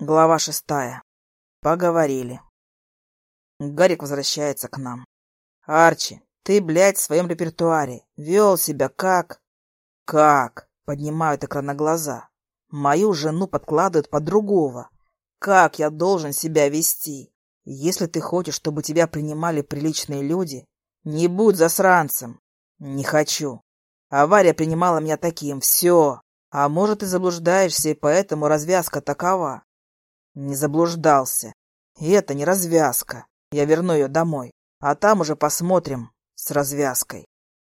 Глава шестая. Поговорили. Гарик возвращается к нам. Арчи, ты, блядь, в своем репертуаре вел себя как... Как? Поднимают экран на глаза. Мою жену подкладывают под другого. Как я должен себя вести? Если ты хочешь, чтобы тебя принимали приличные люди, не будь засранцем. Не хочу. Авария принимала меня таким. Все. А может, ты заблуждаешься, и поэтому развязка такова. Не заблуждался. И это не развязка. Я верну ее домой. А там уже посмотрим с развязкой.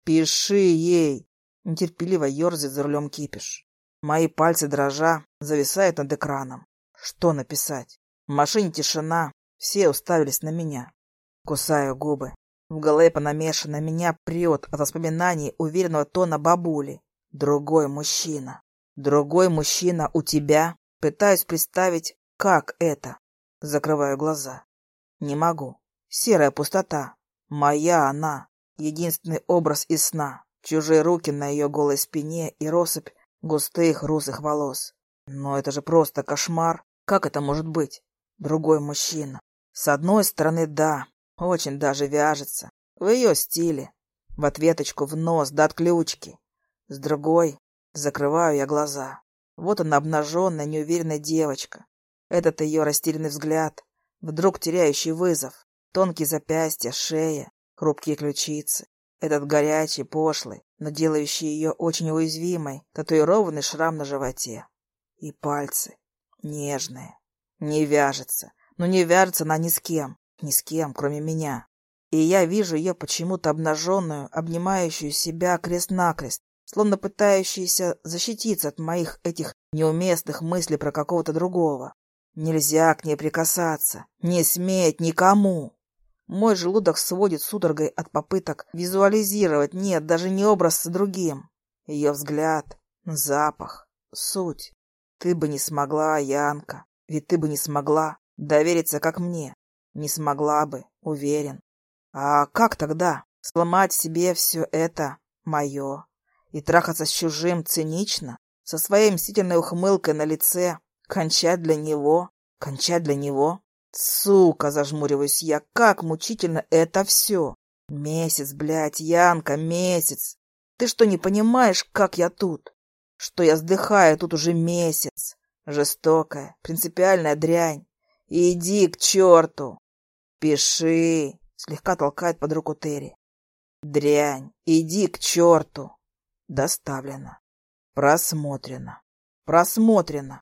Пиши ей. Нетерпеливо ерзает за рулем кипиш. Мои пальцы дрожа зависают над экраном. Что написать? В машине тишина. Все уставились на меня. Кусаю губы. В голове понамешано меня прет от воспоминаний уверенного тона бабули. Другой мужчина. Другой мужчина у тебя. Пытаюсь представить, как это? Закрываю глаза. Не могу. Серая пустота. Моя она. Единственный образ из сна. Чужие руки на ее голой спине и россыпь густых русых волос. Но это же просто кошмар. Как это может быть? Другой мужчина. С одной стороны, да, очень даже вяжется. В ее стиле. В ответочку в нос, да отключки. С другой, закрываю я глаза. Вот она обнаженная, неуверенная девочка. Этот ее растерянный взгляд, вдруг теряющий вызов, тонкие запястья, шея, хрупкие ключицы, этот горячий, пошлый, но делающий ее очень уязвимой, татуированный шрам на животе. И пальцы, нежные, не вяжется, но не вяжется она ни с кем, ни с кем, кроме меня. И я вижу ее почему-то обнаженную, обнимающую себя крест-накрест, словно пытающуюся защититься от моих этих неуместных мыслей про какого-то другого. Нельзя к ней прикасаться, не сметь никому. Мой желудок сводит судорогой от попыток визуализировать, нет, даже не образ с другим. Ее взгляд, запах, суть. Ты бы не смогла, Янка, ведь ты бы не смогла довериться, как мне. Не смогла бы, уверен. А как тогда? Сломать себе все это мое и трахаться с чужим цинично, со своей мстительной ухмылкой на лице, Кончать для него? Кончать для него? Сука, зажмуриваюсь я, как мучительно это все. Месяц, блядь, Янка, месяц. Ты что, не понимаешь, как я тут? Что я вздыхаю тут уже месяц. Жестокая, принципиальная дрянь. Иди к черту. Пиши, слегка толкает под руку Терри. Дрянь, иди к черту. Доставлено. Просмотрено. Просмотрено.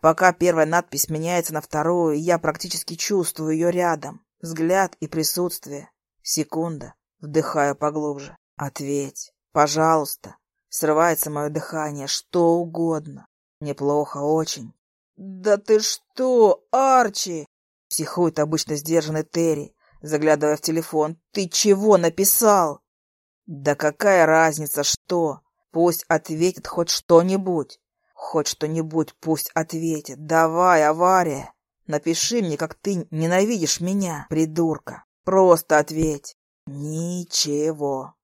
Пока первая надпись меняется на вторую, я практически чувствую ее рядом. Взгляд и присутствие. Секунда. Вдыхаю поглубже. Ответь. Пожалуйста. Срывается мое дыхание. Что угодно. Неплохо, очень. Да ты что, Арчи? Психует обычно сдержанный Терри, заглядывая в телефон. Ты чего написал? Да какая разница, что? Пусть ответит хоть что-нибудь. Хоть что-нибудь пусть ответит. Давай, авария. Напиши мне, как ты ненавидишь меня, придурка. Просто ответь. Ничего.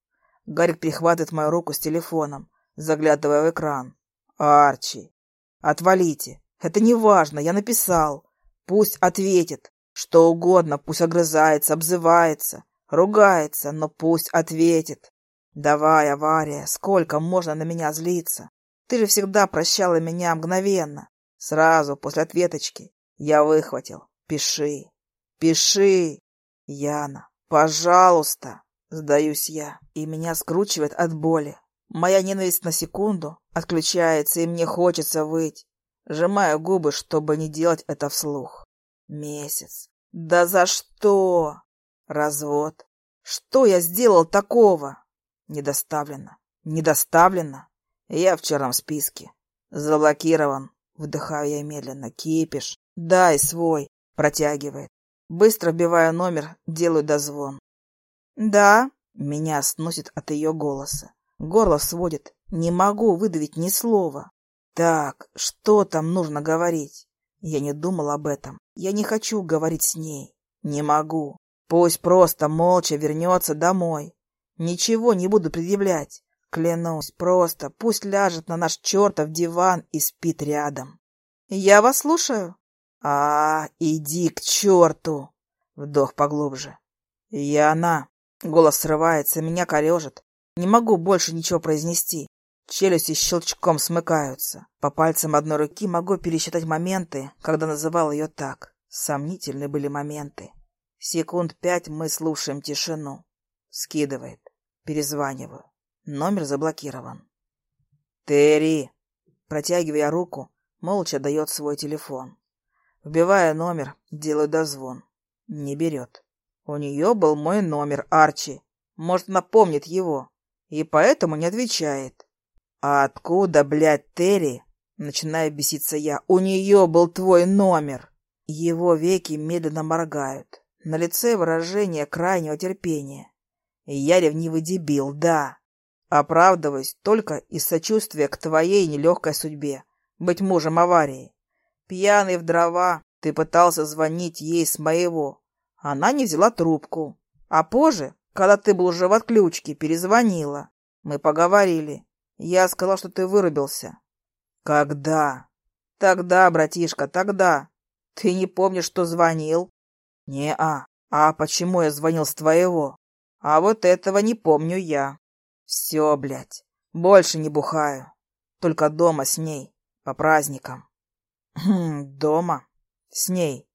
Гарик перехватывает мою руку с телефоном, заглядывая в экран. Арчи. Отвалите. Это не важно, я написал. Пусть ответит. Что угодно, пусть огрызается, обзывается, ругается, но пусть ответит. Давай, авария, сколько можно на меня злиться? Ты же всегда прощала меня мгновенно. Сразу после ответочки я выхватил. Пиши, пиши. Яна, пожалуйста. Сдаюсь я, и меня скручивает от боли. Моя ненависть на секунду отключается, и мне хочется выть. Сжимаю губы, чтобы не делать это вслух. Месяц. Да за что? Развод. Что я сделал такого? Недоставлено. Недоставлено. Я в черном списке. Заблокирован. Вдыхаю я медленно. Кипиш. Дай свой. Протягивает. Быстро вбиваю номер, делаю дозвон. Да. Меня сносит от ее голоса. Горло сводит. Не могу выдавить ни слова. Так, что там нужно говорить? Я не думал об этом. Я не хочу говорить с ней. Не могу. Пусть просто молча вернется домой. Ничего не буду предъявлять. Клянусь, просто пусть ляжет на наш чертов диван и спит рядом. Я вас слушаю. А, иди к черту! Вдох поглубже. Яна. Голос срывается, меня корежит. Не могу больше ничего произнести. Челюсти щелчком смыкаются. По пальцам одной руки могу пересчитать моменты, когда называл ее так. Сомнительны были моменты. Секунд пять мы слушаем тишину. Скидывает. Перезваниваю. Номер заблокирован. «Терри!» Протягивая руку, молча дает свой телефон. Вбивая номер, делаю дозвон. Не берет. У нее был мой номер, Арчи. Может, напомнит его. И поэтому не отвечает. А откуда, блядь, Терри? Начинаю беситься я. У нее был твой номер. Его веки медленно моргают. На лице выражение крайнего терпения. Я ревнивый дебил, да. Оправдываюсь только из сочувствия к твоей нелегкой судьбе. Быть мужем аварии. Пьяный в дрова, ты пытался звонить ей с моего. Она не взяла трубку. А позже, когда ты был уже в отключке, перезвонила. Мы поговорили. Я сказал, что ты вырубился. Когда? Тогда, братишка, тогда. Ты не помнишь, что звонил? Не-а. А почему я звонил с твоего? А вот этого не помню я. Все, блядь. Больше не бухаю. Только дома с ней. По праздникам. Хм, дома? С ней.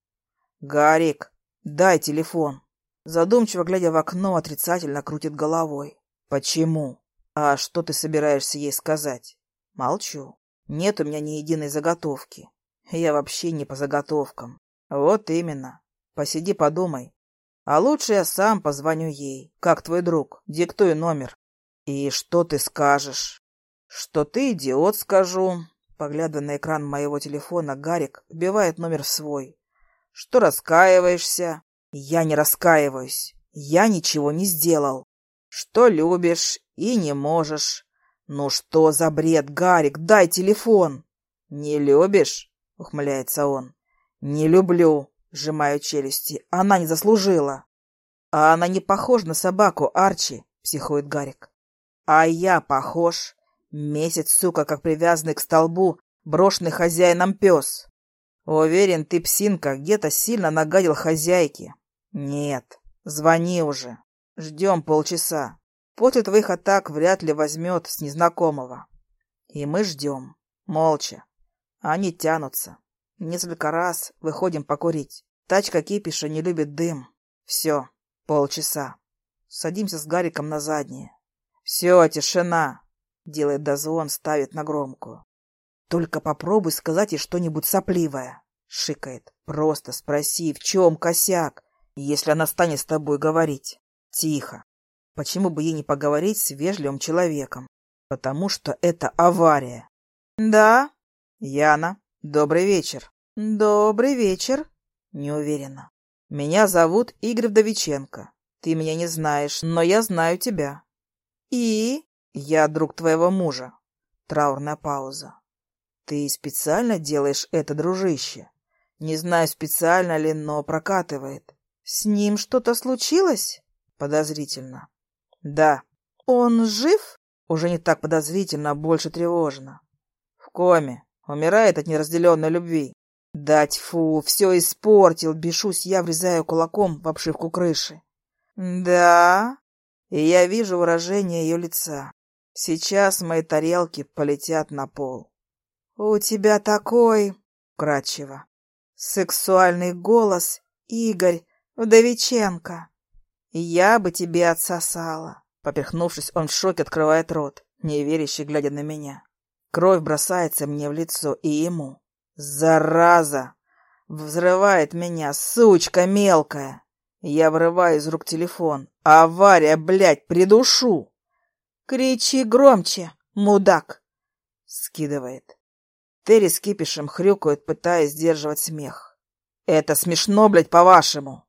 Гарик, дай телефон. Задумчиво глядя в окно, отрицательно крутит головой. Почему? А что ты собираешься ей сказать? Молчу. Нет у меня ни единой заготовки. Я вообще не по заготовкам. Вот именно. Посиди, подумай. А лучше я сам позвоню ей, как твой друг. Диктуй номер. И что ты скажешь? Что ты идиот, скажу. Поглядывая на экран моего телефона, Гарик вбивает номер свой. Что раскаиваешься? Я не раскаиваюсь. Я ничего не сделал. Что любишь и не можешь. Ну что за бред, Гарик, дай телефон. Не любишь? Ухмыляется он. Не люблю, сжимаю челюсти. Она не заслужила. А она не похожа на собаку, Арчи, психует Гарик. А я похож. Месяц, сука, как привязанный к столбу, брошенный хозяином пес. Уверен, ты, псинка, где-то сильно нагадил хозяйке. Нет, звони уже. Ждем полчаса. После твоих атак вряд ли возьмет с незнакомого. И мы ждем. Молча. Они тянутся. Несколько раз выходим покурить. Тачка кипиша не любит дым. Все, полчаса. Садимся с Гариком на заднее. Все, тишина. Делает дозвон, ставит на громкую. Только попробуй сказать ей что-нибудь сопливое. Шикает. Просто спроси, в чем косяк, если она станет с тобой говорить. Тихо. Почему бы ей не поговорить с вежливым человеком? Потому что это авария. Да? Яна, добрый вечер. Добрый вечер. Не уверена. Меня зовут Игорь Вдовиченко. Ты меня не знаешь, но я знаю тебя. И? Я друг твоего мужа. Траурная пауза. Ты специально делаешь это, дружище? Не знаю, специально ли, но прокатывает. С ним что-то случилось? Подозрительно. Да. Он жив? Уже не так подозрительно, а больше тревожно. В коме. Умирает от неразделенной любви. Дать фу, все испортил, бешусь я, врезаю кулаком в обшивку крыши. Да? И я вижу выражение ее лица. Сейчас мои тарелки полетят на пол. У тебя такой... Кратчево. Сексуальный голос, Игорь Вдовиченко. Я бы тебе отсосала. Поперхнувшись, он в шоке открывает рот, неверяще глядя на меня. Кровь бросается мне в лицо и ему. Зараза! Взрывает меня, сучка мелкая. Я вырываю из рук телефон. Авария, блядь, придушу! Кричи громче, мудак! Скидывает. Терри с кипишем хрюкают, пытаясь сдерживать смех. Это смешно, блядь, по-вашему.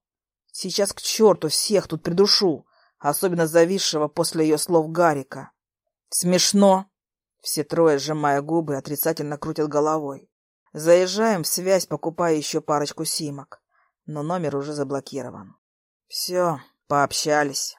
Сейчас к черту всех тут придушу, особенно зависшего после ее слов Гарика. Смешно. Все трое, сжимая губы, отрицательно крутят головой. Заезжаем в связь, покупая еще парочку симок. Но номер уже заблокирован. Все, пообщались.